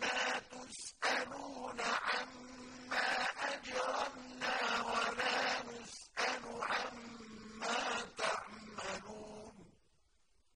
لا تسألون عما